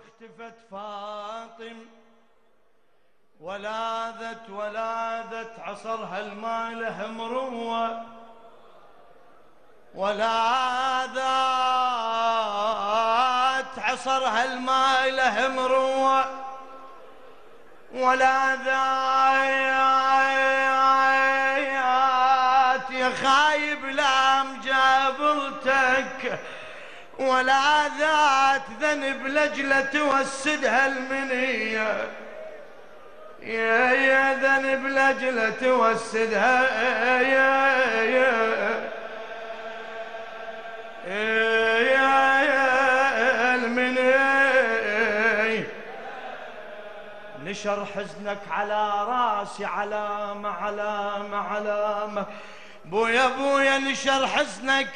اختفت فاطم. ولاذت ولاذت عصرها الماء له مروة. ولاذت عصرها الماء له مروة. ولاذات يا خايب لام جابلتك ولا ذات ذنب لجلة توسدها المنية. يا يا ذنب لجلة توسدها يا يا يا يا المنية. نشر حزنك على راسي علامة علامة علامة بويا بويا نشر حزنك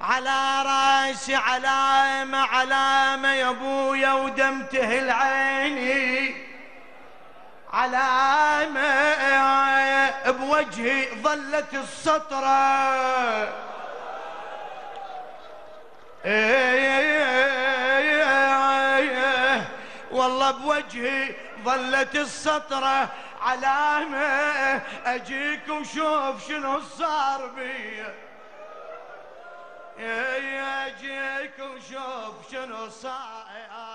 على راسي علامة علامة يا ابويا ودم تهل عيني علامة بوجهي ظلت السطرة والله بوجهي ظلت السطرة علامة أجيك وشوف شنو صار بيه يا جيك وشوف شنو صاير.